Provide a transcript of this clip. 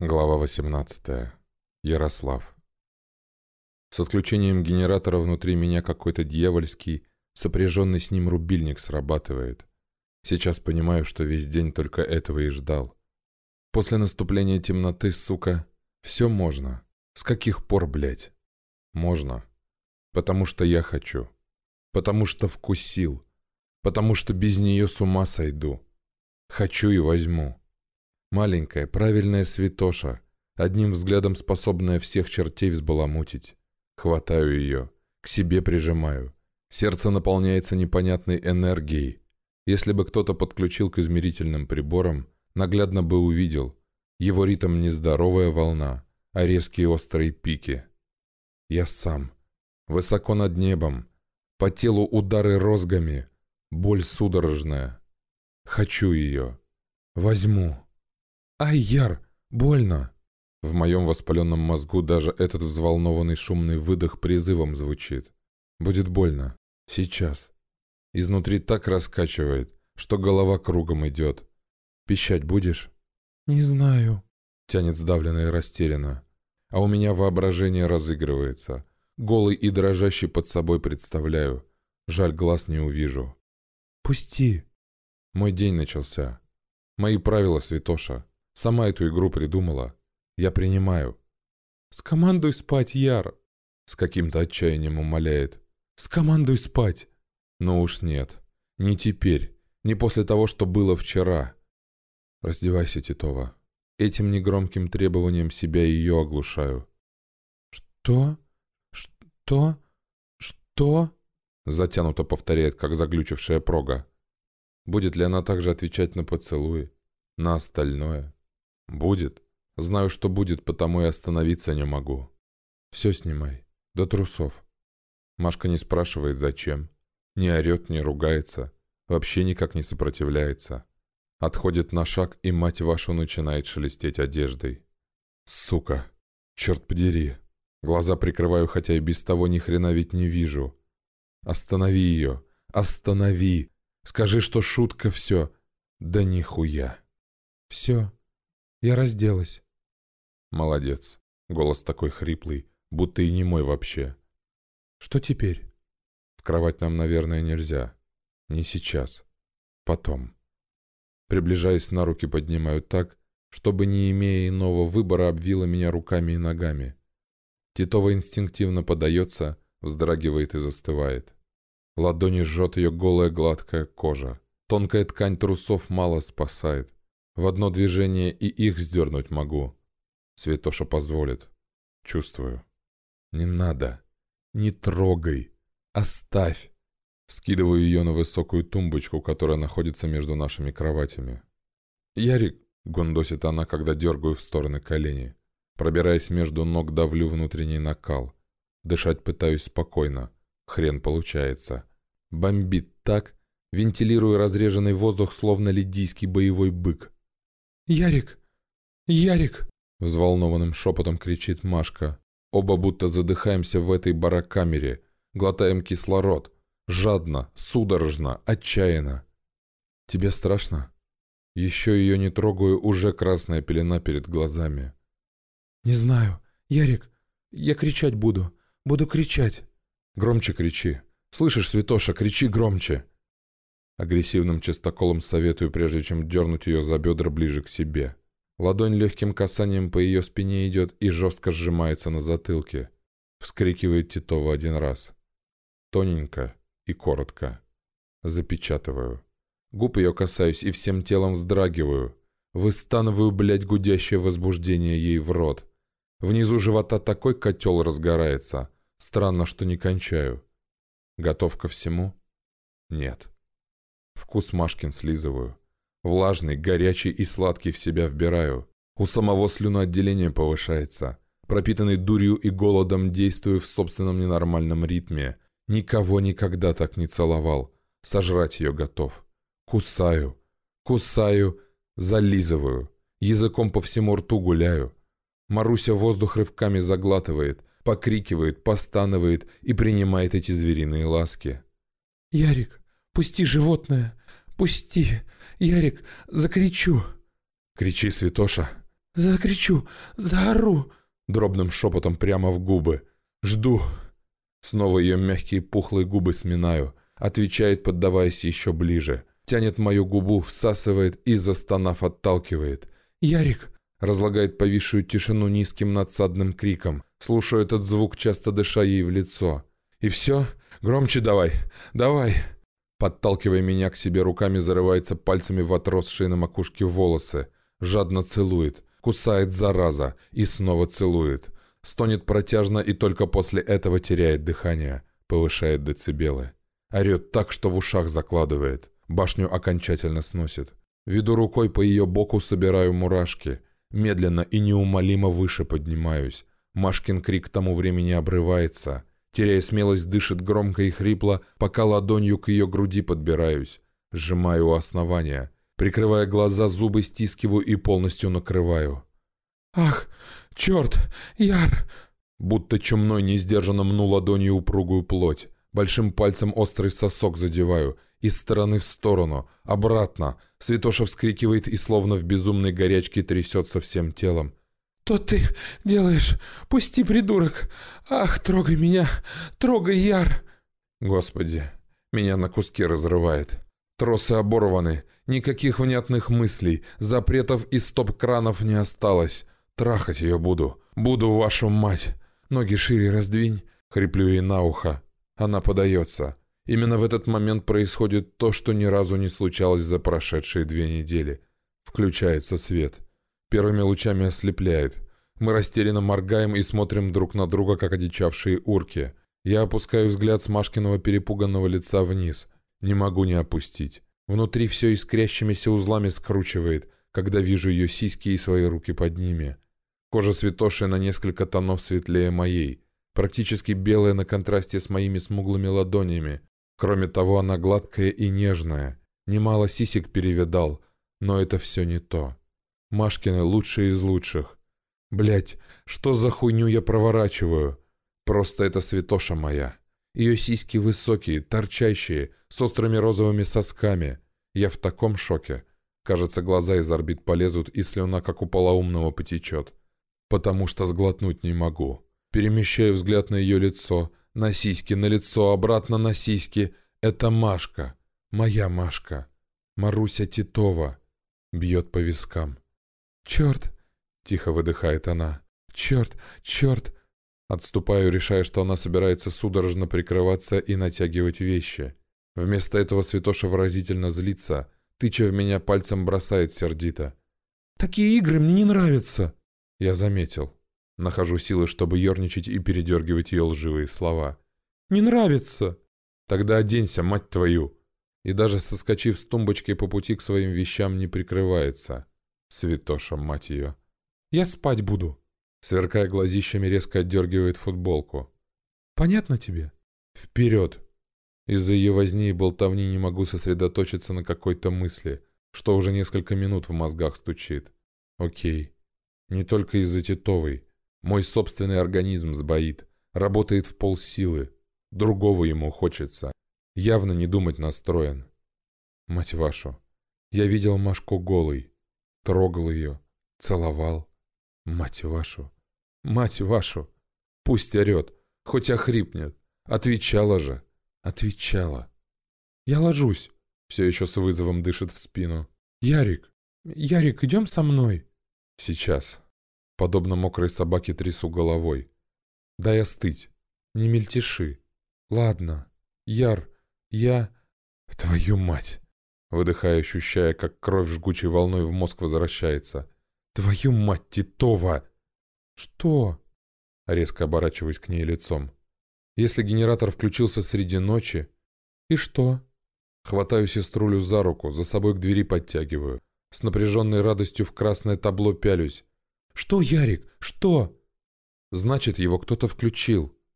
Глава 18. Ярослав. С отключением генератора внутри меня какой-то дьявольский, сопряженный с ним рубильник срабатывает. Сейчас понимаю, что весь день только этого и ждал. После наступления темноты, сука, все можно. С каких пор, блядь? Можно. Потому что я хочу. Потому что вкусил. Потому что без нее с ума сойду. Хочу и возьму. Маленькая, правильная святоша, одним взглядом способная всех чертей взбаламутить. Хватаю ее, к себе прижимаю. Сердце наполняется непонятной энергией. Если бы кто-то подключил к измерительным приборам, наглядно бы увидел. Его ритм не здоровая волна, а резкие острые пики. Я сам. Высоко над небом. По телу удары розгами. Боль судорожная. Хочу ее. Возьму. «Ай, Яр, больно!» В моем воспаленном мозгу даже этот взволнованный шумный выдох призывом звучит. «Будет больно. Сейчас». Изнутри так раскачивает, что голова кругом идет. «Пищать будешь?» «Не знаю», — тянет сдавленно и растерянно. А у меня воображение разыгрывается. Голый и дрожащий под собой представляю. Жаль, глаз не увижу. «Пусти!» Мой день начался. Мои правила, святоша. Сама эту игру придумала. Я принимаю. «Скомандуй спать, Яр!» С каким-то отчаянием умоляет. «Скомандуй спать!» Но уж нет. Не теперь. Не после того, что было вчера. Раздевайся, Титова. Этим негромким требованием себя ее оглушаю. «Что? Что? Что?» Затянуто повторяет, как заглючившая прога. Будет ли она также отвечать на поцелуи? На остальное? «Будет. Знаю, что будет, потому и остановиться не могу. Все снимай. До трусов». Машка не спрашивает, зачем. Не орет, не ругается. Вообще никак не сопротивляется. Отходит на шаг, и мать вашу начинает шелестеть одеждой. «Сука! Черт подери!» Глаза прикрываю, хотя и без того ни хрена ведь не вижу. «Останови ее! Останови! Скажи, что шутка все!» «Да нихуя!» «Все!» Я разделась. Молодец. Голос такой хриплый, будто и не мой вообще. Что теперь? В кровать нам, наверное, нельзя. Не сейчас. Потом. Приближаясь на руки, поднимаю так, чтобы, не имея иного выбора, обвила меня руками и ногами. Титова инстинктивно подается, вздрагивает и застывает. Ладони жжет ее голая гладкая кожа. Тонкая ткань трусов мало спасает. В одно движение и их сдернуть могу. Святоша позволит. Чувствую. Не надо. Не трогай. Оставь. Скидываю ее на высокую тумбочку, которая находится между нашими кроватями. «Ярик!» — гондосит она, когда дергаю в стороны колени. Пробираясь между ног, давлю внутренний накал. Дышать пытаюсь спокойно. Хрен получается. Бомбит так, вентилирую разреженный воздух, словно лидийский боевой бык. «Ярик! Ярик!» — взволнованным шепотом кричит Машка. Оба будто задыхаемся в этой барокамере, глотаем кислород. Жадно, судорожно, отчаянно. «Тебе страшно?» Еще ее не трогаю, уже красная пелена перед глазами. «Не знаю. Ярик, я кричать буду. Буду кричать». «Громче кричи. Слышишь, Святоша, кричи громче!» Агрессивным чистоколом советую, прежде чем дернуть ее за бедра ближе к себе. Ладонь легким касанием по ее спине идет и жестко сжимается на затылке. Вскрикивает Титова один раз. Тоненько и коротко. Запечатываю. Губ ее касаюсь и всем телом вздрагиваю. Выстанываю, блядь, гудящее возбуждение ей в рот. Внизу живота такой котел разгорается. Странно, что не кончаю. Готов ко всему? Нет. Вкус Машкин слизываю. Влажный, горячий и сладкий в себя вбираю. У самого слюноотделение повышается. Пропитанный дурью и голодом действую в собственном ненормальном ритме. Никого никогда так не целовал. Сожрать ее готов. Кусаю. Кусаю. Зализываю. Языком по всему рту гуляю. Маруся воздух рывками заглатывает, покрикивает, постанывает и принимает эти звериные ласки. «Ярик, Пусти, животное! Пусти! Ярик, закричу!» «Кричи, святоша!» Закричу, заору!» Дробным шепотом прямо в губы. «Жду!» Снова ее мягкие пухлые губы сминаю. Отвечает, поддаваясь еще ближе. Тянет мою губу, всасывает и, застонав, отталкивает. «Ярик!» Разлагает повисшую тишину низким надсадным криком. Слушаю этот звук, часто дыша ей в лицо. «И все? Громче давай! Давай!» Подталкивая меня к себе руками, зарывается пальцами в отросшие на макушке волосы. Жадно целует. Кусает зараза. И снова целует. Стонет протяжно и только после этого теряет дыхание. Повышает децибелы. Орет так, что в ушах закладывает. Башню окончательно сносит. Веду рукой по ее боку, собираю мурашки. Медленно и неумолимо выше поднимаюсь. Машкин крик к тому времени обрывается. Теряя смелость, дышит громко и хрипло, пока ладонью к ее груди подбираюсь. Сжимаю у основания. Прикрывая глаза, зубы стискиваю и полностью накрываю. «Ах, черт, Яр!» Будто чумной несдержанно мну ладонью упругую плоть. Большим пальцем острый сосок задеваю. Из стороны в сторону. Обратно. Святоша вскрикивает и словно в безумной горячке трясется всем телом. «Что ты делаешь? Пусти, придурок! Ах, трогай меня! Трогай, Яр!» Господи, меня на куски разрывает. Тросы оборваны, никаких внятных мыслей, запретов и стоп-кранов не осталось. Трахать ее буду. Буду вашу мать. Ноги шире раздвинь. Хриплю ей на ухо. Она подается. Именно в этот момент происходит то, что ни разу не случалось за прошедшие две недели. Включается свет. Первыми лучами ослепляет. Мы растерянно моргаем и смотрим друг на друга, как одичавшие урки. Я опускаю взгляд с Машкиного перепуганного лица вниз. Не могу не опустить. Внутри все искрящимися узлами скручивает, когда вижу ее сиськи и свои руки под ними. Кожа святоши на несколько тонов светлее моей, практически белая на контрасте с моими смуглыми ладонями. Кроме того, она гладкая и нежная. Немало сисек перевидал, но это все не то. Машкины лучшие из лучших. Блять, что за хуйню я проворачиваю? Просто это святоша моя. Ее сиськи высокие, торчащие, с острыми розовыми сосками. Я в таком шоке. Кажется, глаза из орбит полезут, и слюна, как у полоумного, потечет потому что сглотнуть не могу. Перемещаю взгляд на ее лицо, на сиськи, на лицо, обратно на сиськи. Это Машка, моя Машка, Маруся Титова. Бьет по вискам. «Черт!» — тихо выдыхает она. «Черт! Черт!» Отступаю, решая, что она собирается судорожно прикрываться и натягивать вещи. Вместо этого Святоша выразительно злится, тыча в меня пальцем бросает сердито. «Такие игры мне не нравятся!» Я заметил. Нахожу силы, чтобы ерничать и передергивать ее лживые слова. «Не нравится!» «Тогда оденься, мать твою!» И даже соскочив с тумбочки по пути к своим вещам не прикрывается. Святоша, мать ее. «Я спать буду!» Сверкая глазищами, резко отдергивает футболку. «Понятно тебе?» «Вперед!» Из-за ее возни и болтовни не могу сосредоточиться на какой-то мысли, что уже несколько минут в мозгах стучит. Окей. Не только из-за Титовой. Мой собственный организм сбоит. Работает в полсилы. Другого ему хочется. Явно не думать настроен. Мать вашу. Я видел Машку голой. Трогал ее. Целовал. Мать вашу. Мать вашу. Пусть орет. Хоть охрипнет. Отвечала же. Отвечала. Я ложусь. Все еще с вызовом дышит в спину. Ярик. Ярик, идем со мной. Сейчас. Подобно мокрой собаке трясу головой. Дай остыть. Не мельтеши. Ладно. Яр, я... Твою мать. Выдыхая, ощущая, как кровь жгучей волной в мозг возвращается. Твою мать, Титова! Что? Резко оборачиваясь к ней лицом. Если генератор включился среди ночи... И что? Хватаю сеструлю за руку, за собой к двери подтягиваю. С напряженной радостью в красное табло пялюсь. «Что, Ярик? Что?» «Значит, его кто-то включил».